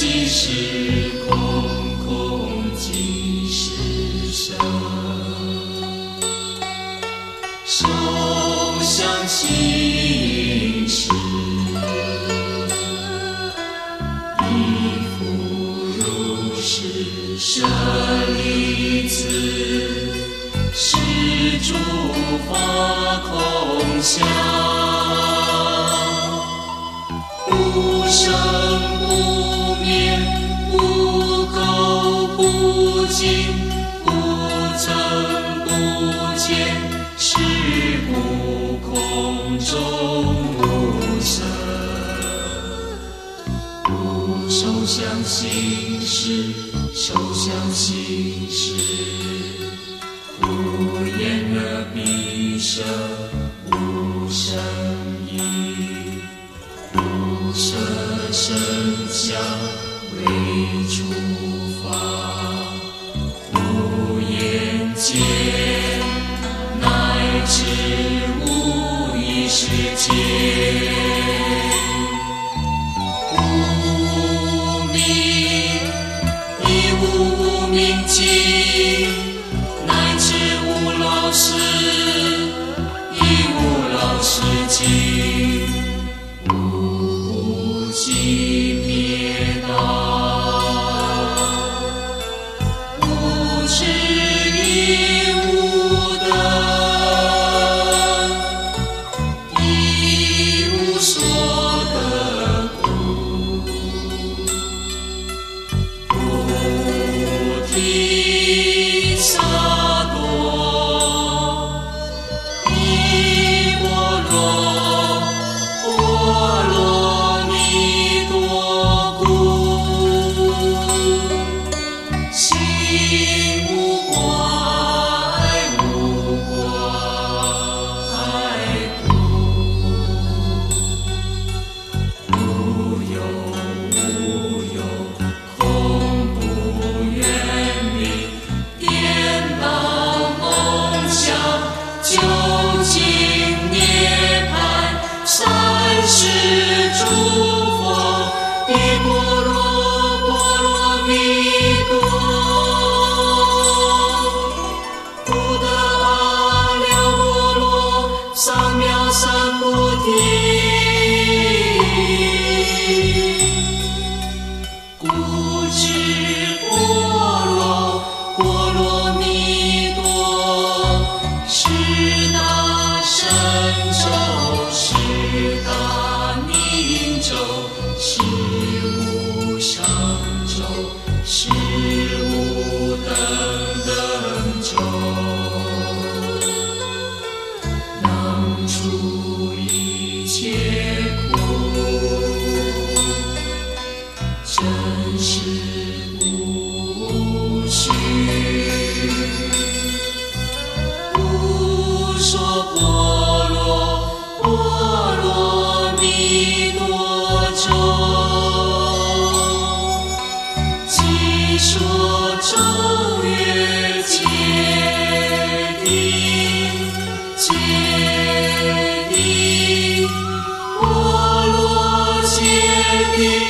即使无生不见，是故空中无色；无受想行识，受想行识；无眼耳鼻舌，无声音，无色声香味触。世界无明，亦无无明尽，乃至无老死，亦无老死尽。知。Thank you.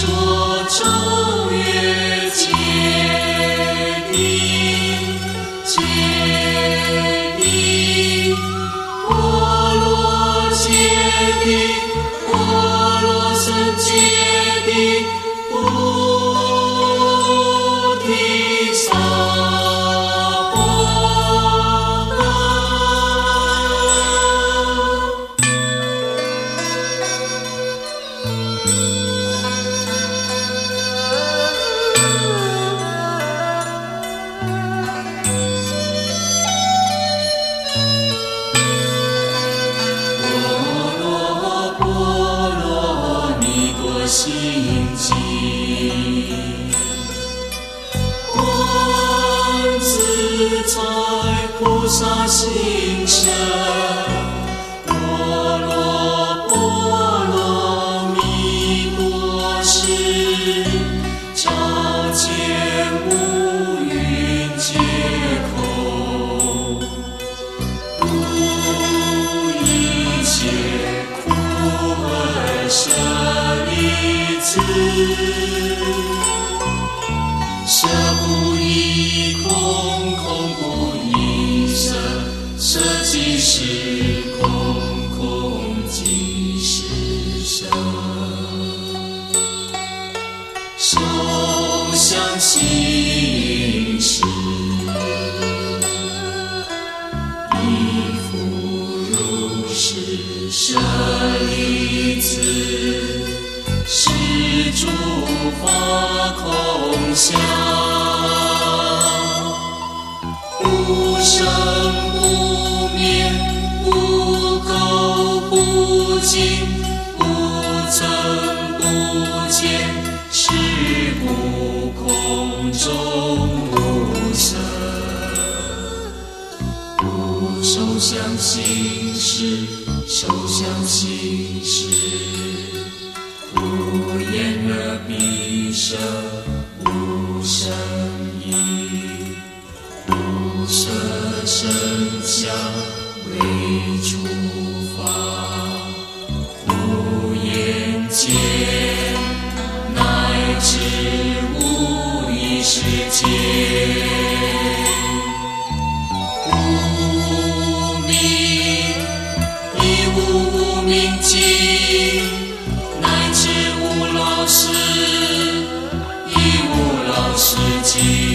说。心声相行识，受想老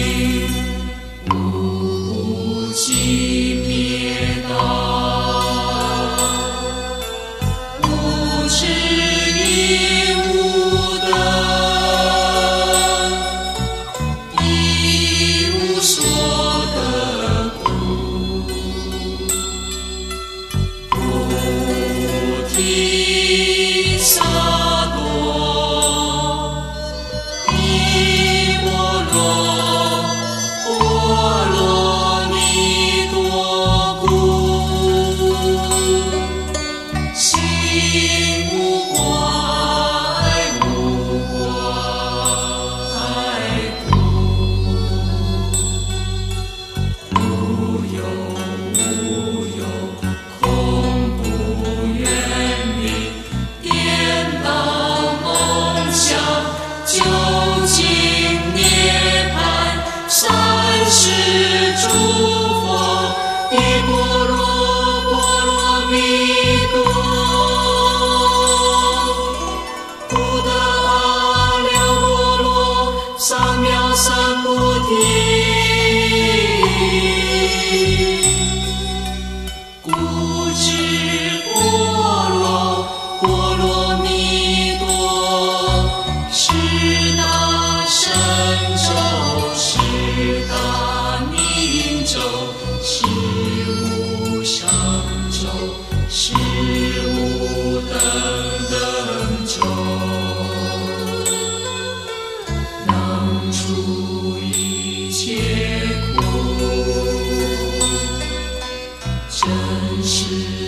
真实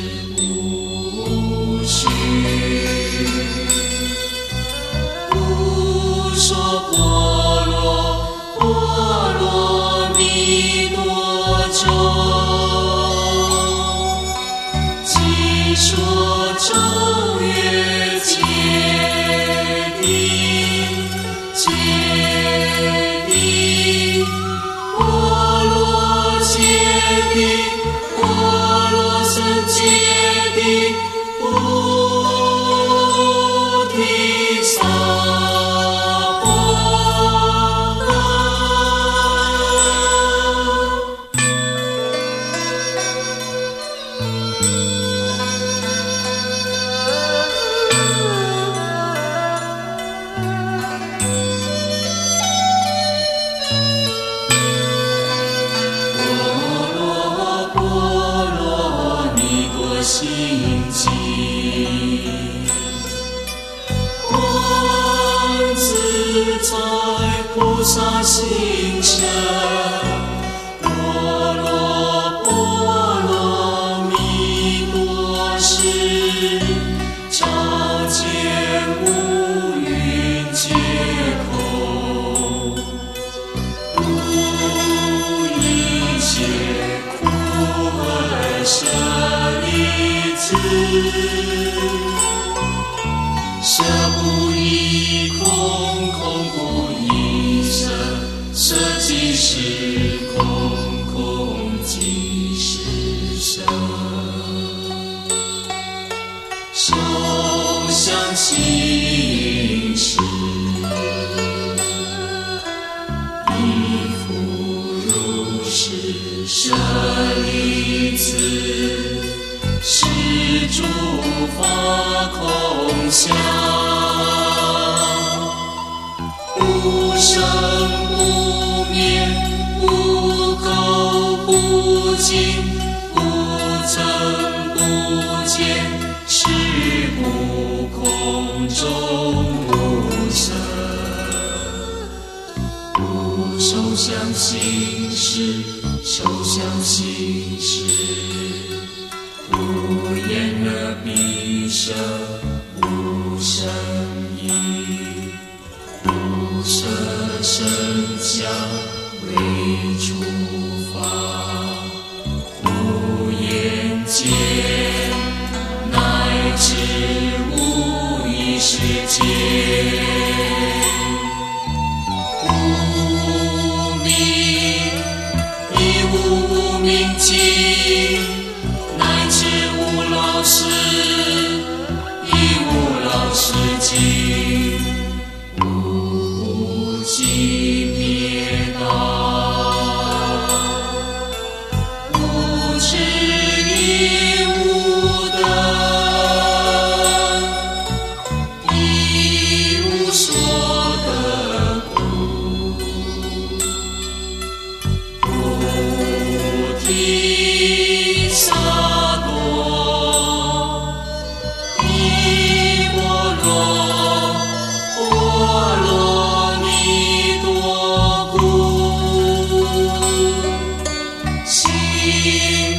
无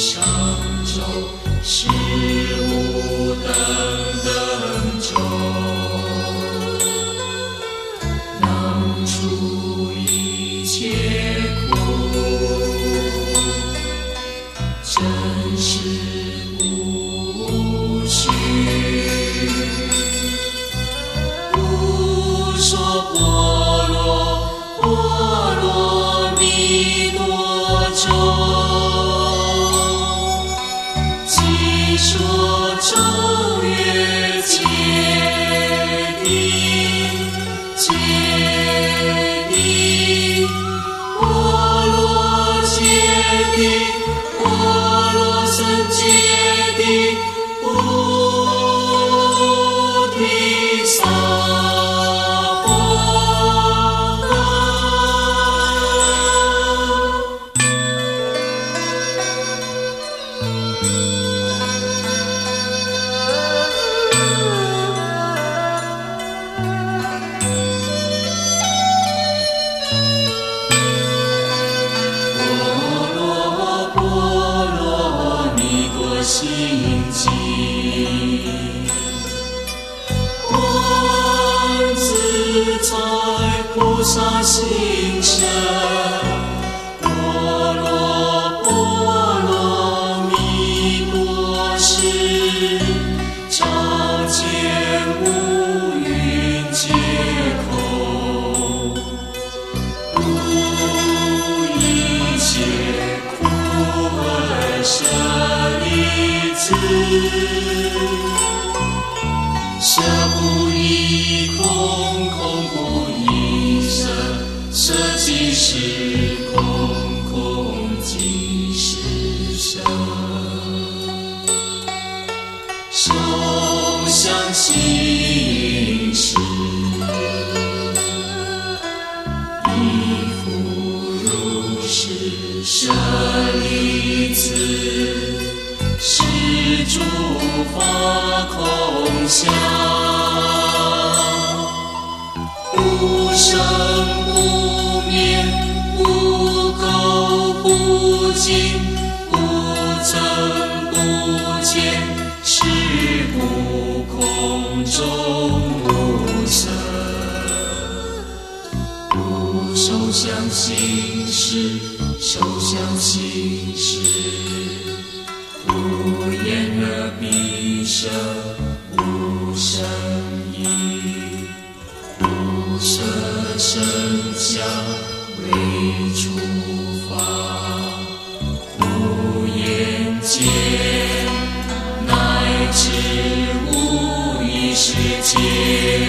无心。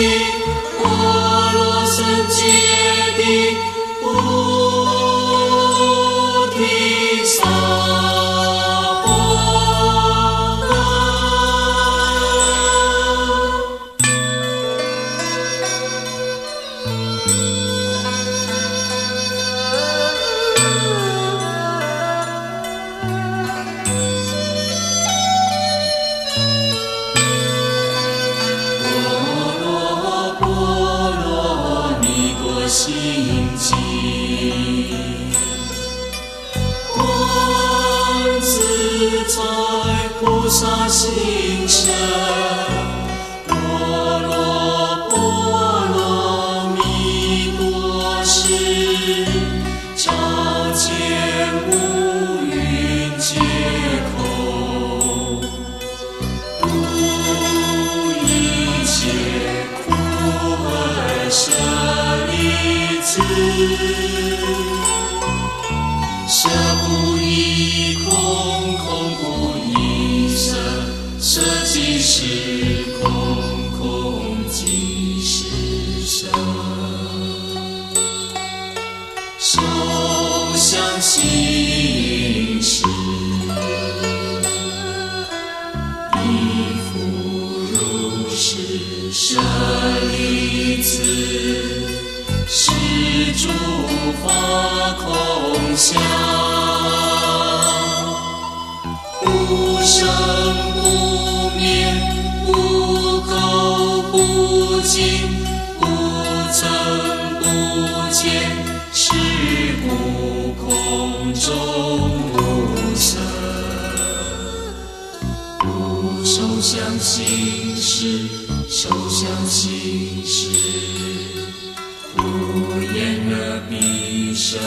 You. 终无声，无受相心事，受相心事，无言而闭声。